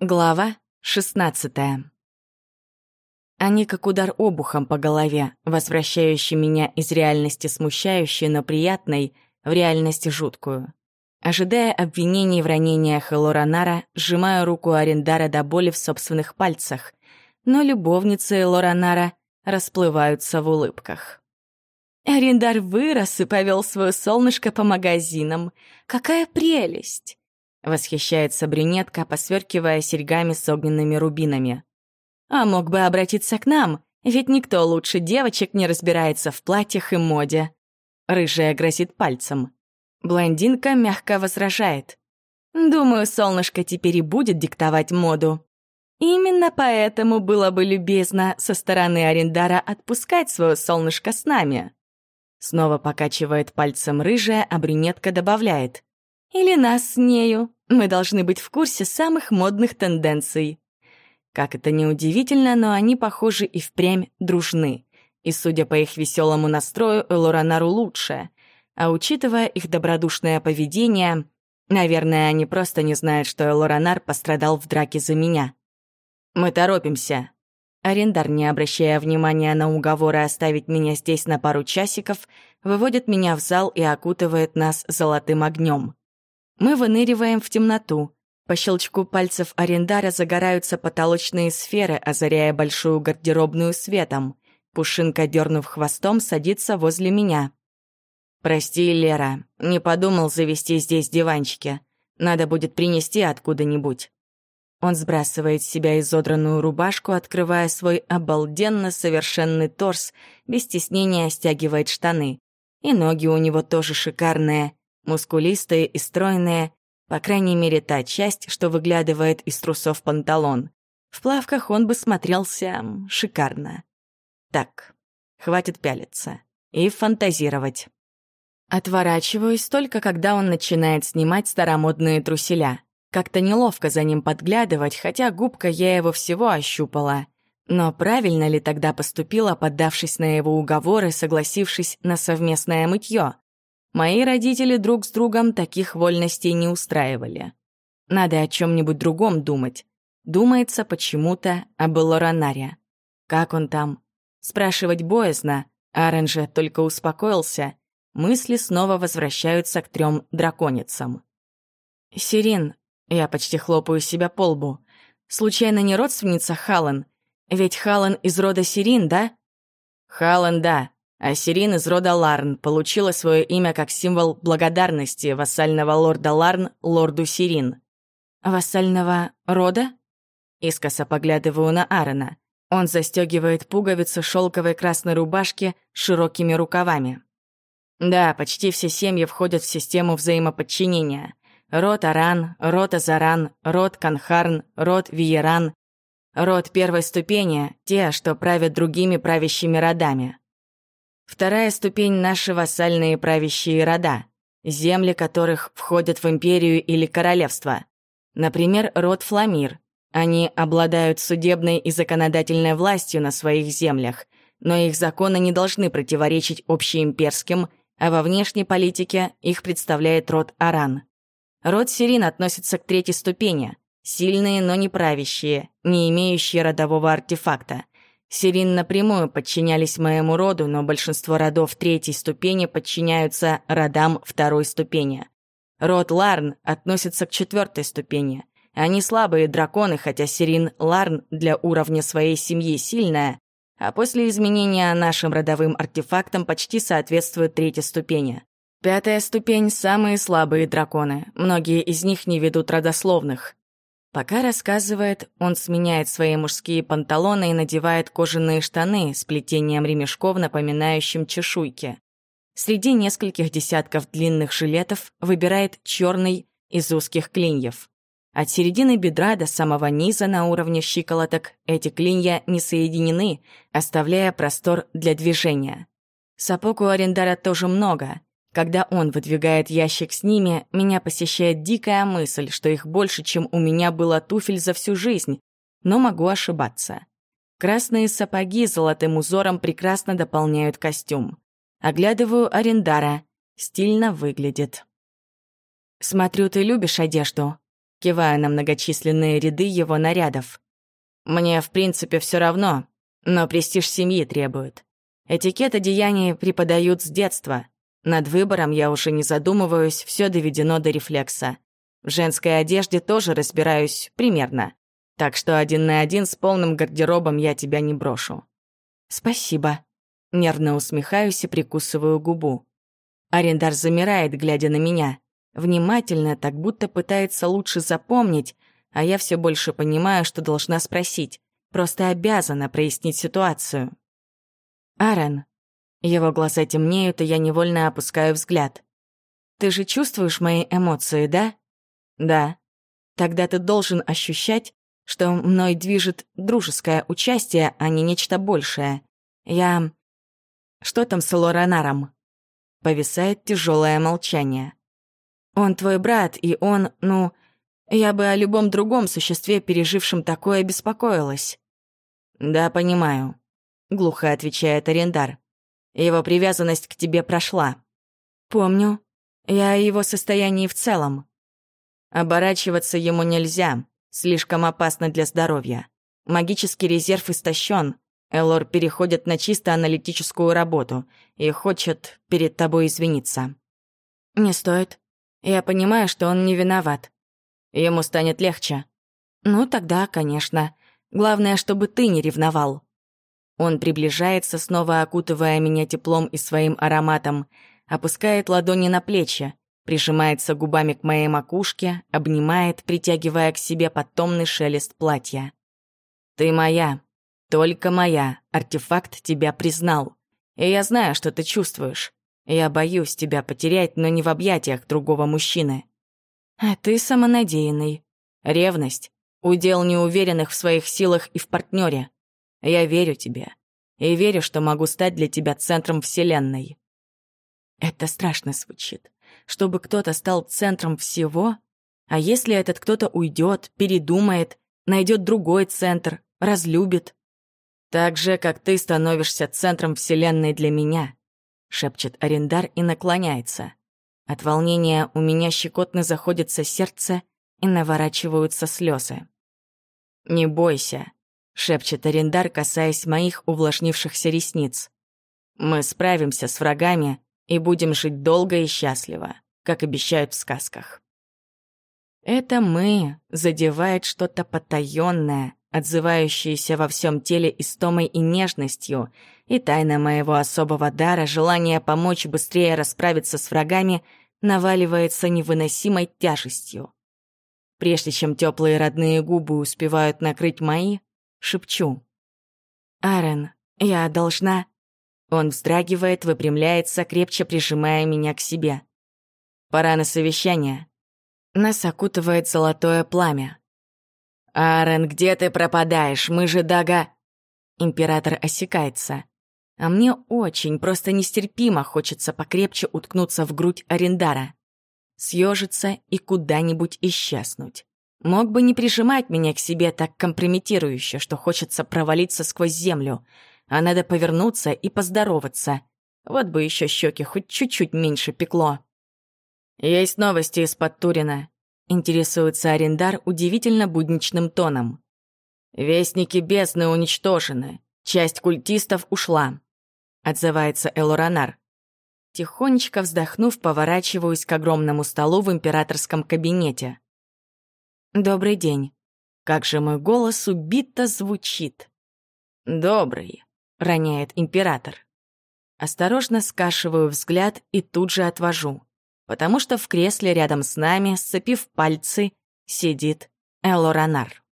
Глава 16 Они как удар обухом по голове, возвращающий меня из реальности смущающей, но приятной, в реальности жуткую. Ожидая обвинений в ранениях Лоранара, сжимаю руку Арендара до боли в собственных пальцах, но любовницы Лоранара расплываются в улыбках. Арендар вырос и повел свое солнышко по магазинам. Какая прелесть! Восхищается брюнетка, посверкивая серьгами с огненными рубинами. А мог бы обратиться к нам, ведь никто лучше девочек не разбирается в платьях и моде. Рыжая грозит пальцем. Блондинка мягко возражает. Думаю, солнышко теперь и будет диктовать моду. Именно поэтому было бы любезно со стороны Арендара отпускать свое солнышко с нами. Снова покачивает пальцем рыжая, а брюнетка добавляет. Или нас с нею. Мы должны быть в курсе самых модных тенденций. Как это ни удивительно, но они, похожи, и впрямь дружны. И, судя по их веселому настрою, Лоранару лучше. А учитывая их добродушное поведение, наверное, они просто не знают, что Лоранар пострадал в драке за меня. «Мы торопимся». Арендар, не обращая внимания на уговоры оставить меня здесь на пару часиков, выводит меня в зал и окутывает нас золотым огнем. Мы выныриваем в темноту. По щелчку пальцев арендара загораются потолочные сферы, озаряя большую гардеробную светом. Пушинка, дернув хвостом, садится возле меня. «Прости, Лера, не подумал завести здесь диванчики. Надо будет принести откуда-нибудь». Он сбрасывает с себя изодранную рубашку, открывая свой обалденно совершенный торс, без стеснения стягивает штаны. И ноги у него тоже шикарные мускулистые и стройные, по крайней мере, та часть, что выглядывает из трусов панталон. В плавках он бы смотрелся шикарно. Так, хватит пялиться и фантазировать. Отворачиваюсь только, когда он начинает снимать старомодные труселя. Как-то неловко за ним подглядывать, хотя губка я его всего ощупала. Но правильно ли тогда поступила, поддавшись на его уговоры, согласившись на совместное мытье? Мои родители друг с другом таких вольностей не устраивали. Надо о чем-нибудь другом думать. Думается почему-то об Лоранаре. Как он там? Спрашивать боязно. Арен же только успокоился. Мысли снова возвращаются к трем драконицам. «Сирин», я почти хлопаю себя по лбу. «Случайно не родственница Халан? Ведь Халан из рода Сирин, да?» «Халан, да», а Сирин из рода Ларн получила свое имя как символ благодарности вассального лорда Ларн лорду Сирин. «Вассального рода?» Искоса поглядываю на Аарона. Он застегивает пуговицу шелковой красной рубашки широкими рукавами. Да, почти все семьи входят в систему взаимоподчинения. Род Аран, род Азаран, род Канхарн, род Виеран. Род первой ступени — те, что правят другими правящими родами. Вторая ступень — наши вассальные правящие рода, земли которых входят в империю или королевство. Например, род Фламир. Они обладают судебной и законодательной властью на своих землях, но их законы не должны противоречить общеимперским, а во внешней политике их представляет род Аран. Род Сирин относится к третьей ступени — сильные, но не правящие, не имеющие родового артефакта — Сирин напрямую подчинялись моему роду, но большинство родов третьей ступени подчиняются родам второй ступени. Род Ларн относится к четвертой ступени. Они слабые драконы, хотя Сирин Ларн для уровня своей семьи сильная, а после изменения нашим родовым артефактам почти соответствует третьей ступени. Пятая ступень — самые слабые драконы. Многие из них не ведут родословных. Пока рассказывает, он сменяет свои мужские панталоны и надевает кожаные штаны с плетением ремешков, напоминающим чешуйки. Среди нескольких десятков длинных жилетов выбирает черный из узких клиньев. От середины бедра до самого низа на уровне щиколоток эти клинья не соединены, оставляя простор для движения. Сапог у арендара тоже много — когда он выдвигает ящик с ними, меня посещает дикая мысль, что их больше, чем у меня было туфель за всю жизнь, но могу ошибаться. Красные сапоги с золотым узором прекрасно дополняют костюм. Оглядываю Арендара. Стильно выглядит. «Смотрю, ты любишь одежду?» кивая на многочисленные ряды его нарядов. «Мне, в принципе, все равно, но престиж семьи требует. Этикет одеяний преподают с детства. Над выбором я уже не задумываюсь, все доведено до рефлекса. В женской одежде тоже разбираюсь примерно. Так что один на один с полным гардеробом я тебя не брошу. Спасибо. Нервно усмехаюсь и прикусываю губу. Арендар замирает, глядя на меня. Внимательно, так будто пытается лучше запомнить, а я все больше понимаю, что должна спросить. Просто обязана прояснить ситуацию. Арен. Его глаза темнеют, и я невольно опускаю взгляд. Ты же чувствуешь мои эмоции, да? Да. Тогда ты должен ощущать, что мной движет дружеское участие, а не нечто большее. Я... Что там с Лоранаром? Повисает тяжелое молчание. Он твой брат, и он, ну... Я бы о любом другом существе, пережившем такое, беспокоилась. «Да, понимаю», — глухо отвечает Арендар. «Его привязанность к тебе прошла». «Помню. Я о его состоянии в целом». «Оборачиваться ему нельзя. Слишком опасно для здоровья. Магический резерв истощен. Элор переходит на чисто аналитическую работу и хочет перед тобой извиниться». «Не стоит. Я понимаю, что он не виноват. Ему станет легче». «Ну, тогда, конечно. Главное, чтобы ты не ревновал». Он приближается, снова окутывая меня теплом и своим ароматом, опускает ладони на плечи, прижимается губами к моей макушке, обнимает, притягивая к себе под томный шелест платья. «Ты моя, только моя, артефакт тебя признал. И я знаю, что ты чувствуешь. Я боюсь тебя потерять, но не в объятиях другого мужчины. А ты самонадеянный. Ревность Удел неуверенных в своих силах и в партнере. Я верю тебе. И верю, что могу стать для тебя центром Вселенной. Это страшно звучит. Чтобы кто-то стал центром всего? А если этот кто-то уйдет, передумает, найдет другой центр, разлюбит? Так же, как ты становишься центром Вселенной для меня, шепчет Арендар и наклоняется. От волнения у меня щекотно заходится сердце и наворачиваются слезы. «Не бойся», — шепчет Арендар, касаясь моих увлажнившихся ресниц. «Мы справимся с врагами и будем жить долго и счастливо, как обещают в сказках». Это «мы» задевает что-то потаённое, отзывающееся во всем теле истомой и нежностью, и тайна моего особого дара, желание помочь быстрее расправиться с врагами, наваливается невыносимой тяжестью. Прежде чем теплые родные губы успевают накрыть мои, шепчу. «Аарон, я должна...» Он вздрагивает, выпрямляется, крепче прижимая меня к себе. «Пора на совещание». Нас окутывает золотое пламя. «Аарон, где ты пропадаешь? Мы же Дага...» Император осекается. А мне очень, просто нестерпимо хочется покрепче уткнуться в грудь Арендара съежиться и куда-нибудь исчезнуть. Мог бы не прижимать меня к себе так компрометирующе, что хочется провалиться сквозь землю, а надо повернуться и поздороваться. Вот бы еще щеки хоть чуть-чуть меньше пекло. «Есть новости из-под Турина», — интересуется Арендар удивительно будничным тоном. «Вестники бездны уничтожены. Часть культистов ушла», — отзывается Элоранар. Тихонечко вздохнув, поворачиваюсь к огромному столу в императорском кабинете. «Добрый день. Как же мой голос убито звучит!» «Добрый», — роняет император. Осторожно скашиваю взгляд и тут же отвожу, потому что в кресле рядом с нами, сцепив пальцы, сидит Элоранар.